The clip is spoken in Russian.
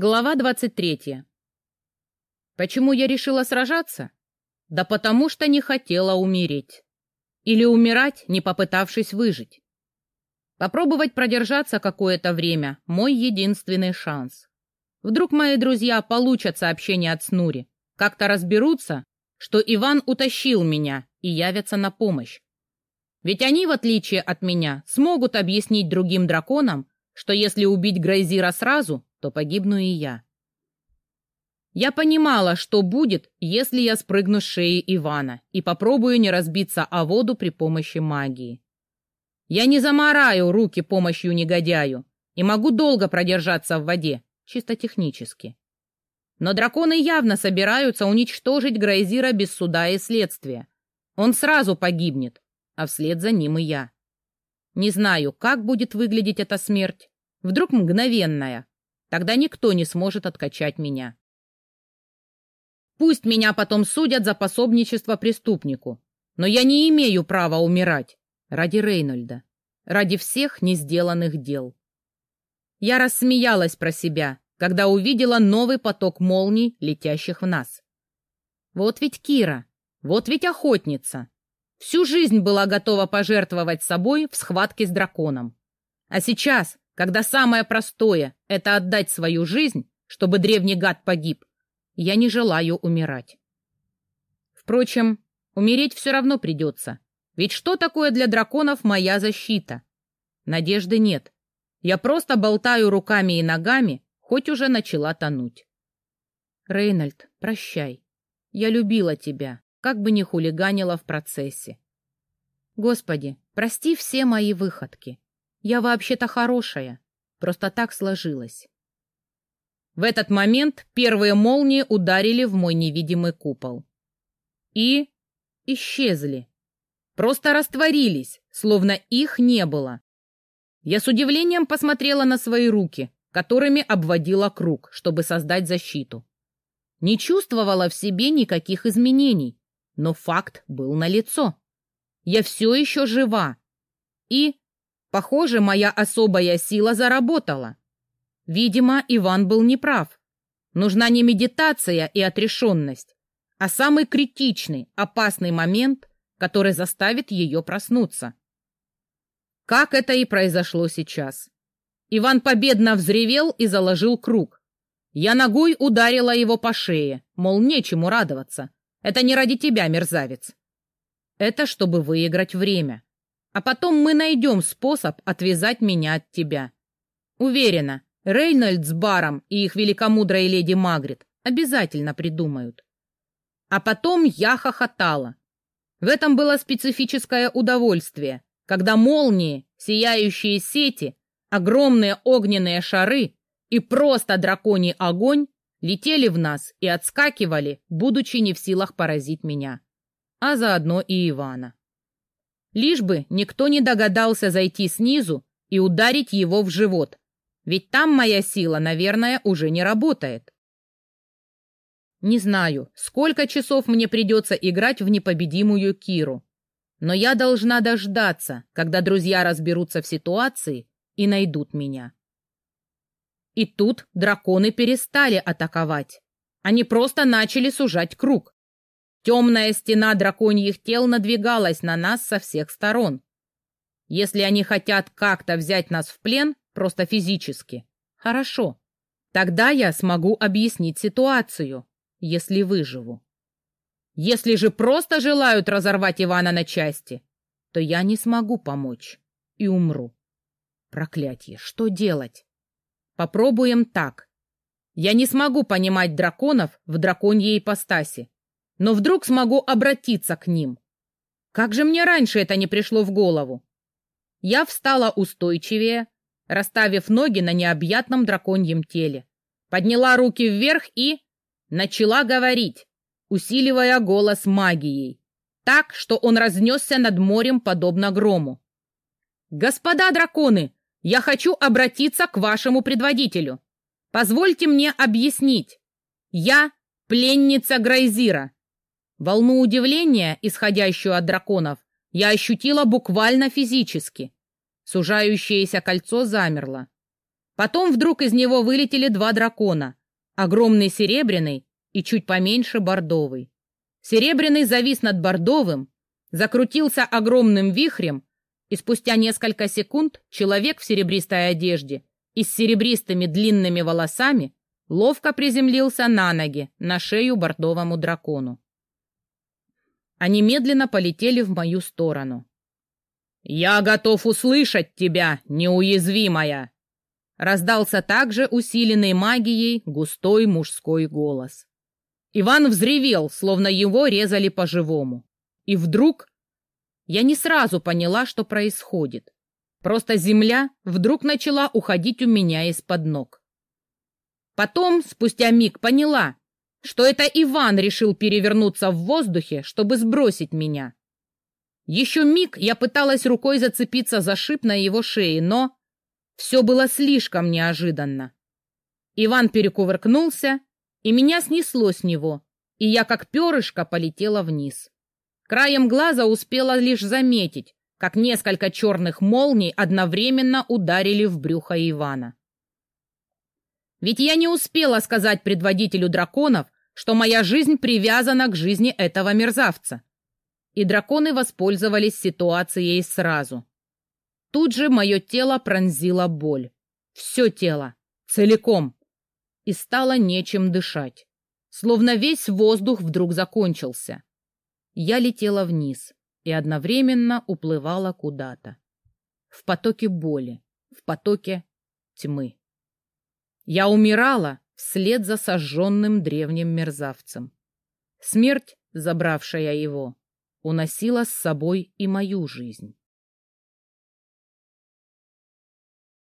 Глава 23. Почему я решила сражаться? Да потому что не хотела умереть. Или умирать, не попытавшись выжить. Попробовать продержаться какое-то время – мой единственный шанс. Вдруг мои друзья получат сообщение от Снури, как-то разберутся, что Иван утащил меня и явятся на помощь. Ведь они, в отличие от меня, смогут объяснить другим драконам, что если убить Грейзира сразу, то погибну и я. Я понимала, что будет, если я спрыгну с шеи Ивана и попробую не разбиться о воду при помощи магии. Я не замораю руки помощью негодяю и могу долго продержаться в воде, чисто технически. Но драконы явно собираются уничтожить Грейзира без суда и следствия. Он сразу погибнет, а вслед за ним и я. Не знаю, как будет выглядеть эта смерть. Вдруг мгновенная. Тогда никто не сможет откачать меня. Пусть меня потом судят за пособничество преступнику, но я не имею права умирать ради Рейнольда, ради всех несделанных дел. Я рассмеялась про себя, когда увидела новый поток молний, летящих в нас. Вот ведь Кира, вот ведь охотница. Всю жизнь была готова пожертвовать собой в схватке с драконом. А сейчас, когда самое простое — это отдать свою жизнь, чтобы древний гад погиб, я не желаю умирать. Впрочем, умереть все равно придется. Ведь что такое для драконов моя защита? Надежды нет. Я просто болтаю руками и ногами, хоть уже начала тонуть. Рейнольд, прощай. Я любила тебя как бы ни хулиганила в процессе. Господи, прости все мои выходки. Я вообще-то хорошая, просто так сложилось. В этот момент первые молнии ударили в мой невидимый купол. И исчезли. Просто растворились, словно их не было. Я с удивлением посмотрела на свои руки, которыми обводила круг, чтобы создать защиту. Не чувствовала в себе никаких изменений, но факт был налицо. Я все еще жива. И, похоже, моя особая сила заработала. Видимо, Иван был неправ. Нужна не медитация и отрешенность, а самый критичный, опасный момент, который заставит ее проснуться. Как это и произошло сейчас. Иван победно взревел и заложил круг. Я ногой ударила его по шее, мол, нечему радоваться. Это не ради тебя, мерзавец. Это чтобы выиграть время. А потом мы найдем способ отвязать меня от тебя. Уверена, Рейнольд с Баром и их великомудрая леди Магрит обязательно придумают. А потом я хохотала. В этом было специфическое удовольствие, когда молнии, сияющие сети, огромные огненные шары и просто драконий огонь летели в нас и отскакивали, будучи не в силах поразить меня, а заодно и Ивана. Лишь бы никто не догадался зайти снизу и ударить его в живот, ведь там моя сила, наверное, уже не работает. Не знаю, сколько часов мне придется играть в непобедимую Киру, но я должна дождаться, когда друзья разберутся в ситуации и найдут меня. И тут драконы перестали атаковать. Они просто начали сужать круг. Темная стена драконьих тел надвигалась на нас со всех сторон. Если они хотят как-то взять нас в плен, просто физически, хорошо. Тогда я смогу объяснить ситуацию, если выживу. Если же просто желают разорвать Ивана на части, то я не смогу помочь и умру. Проклятье, что делать? Попробуем так. Я не смогу понимать драконов в драконьей ипостаси, но вдруг смогу обратиться к ним. Как же мне раньше это не пришло в голову? Я встала устойчивее, расставив ноги на необъятном драконьем теле, подняла руки вверх и начала говорить, усиливая голос магией, так, что он разнесся над морем, подобно грому. «Господа драконы, я хочу обратиться к вашему предводителю. Позвольте мне объяснить. Я пленница Грайзира. Волну удивления, исходящую от драконов, я ощутила буквально физически. Сужающееся кольцо замерло. Потом вдруг из него вылетели два дракона, огромный серебряный и чуть поменьше бордовый. Серебряный завис над бордовым, закрутился огромным вихрем, и спустя несколько секунд человек в серебристой одежде и с серебристыми длинными волосами ловко приземлился на ноги, на шею бордовому дракону. Они медленно полетели в мою сторону. «Я готов услышать тебя, неуязвимая!» Раздался также усиленный магией густой мужской голос. Иван взревел, словно его резали по-живому. И вдруг... Я не сразу поняла, что происходит. Просто земля вдруг начала уходить у меня из-под ног. Потом, спустя миг, поняла, что это Иван решил перевернуться в воздухе, чтобы сбросить меня. Еще миг я пыталась рукой зацепиться за шип на его шее, но все было слишком неожиданно. Иван перекувыркнулся, и меня снесло с него, и я как перышко полетела вниз. Краем глаза успела лишь заметить, как несколько черных молний одновременно ударили в брюхо Ивана. Ведь я не успела сказать предводителю драконов, что моя жизнь привязана к жизни этого мерзавца и драконы воспользовались ситуацией сразу. Тут же мое тело пронзило боль. Все тело, целиком. И стало нечем дышать. Словно весь воздух вдруг закончился. Я летела вниз и одновременно уплывала куда-то. В потоке боли, в потоке тьмы. Я умирала вслед за сожженным древним мерзавцем. Смерть, забравшая его, уносила с собой и мою жизнь.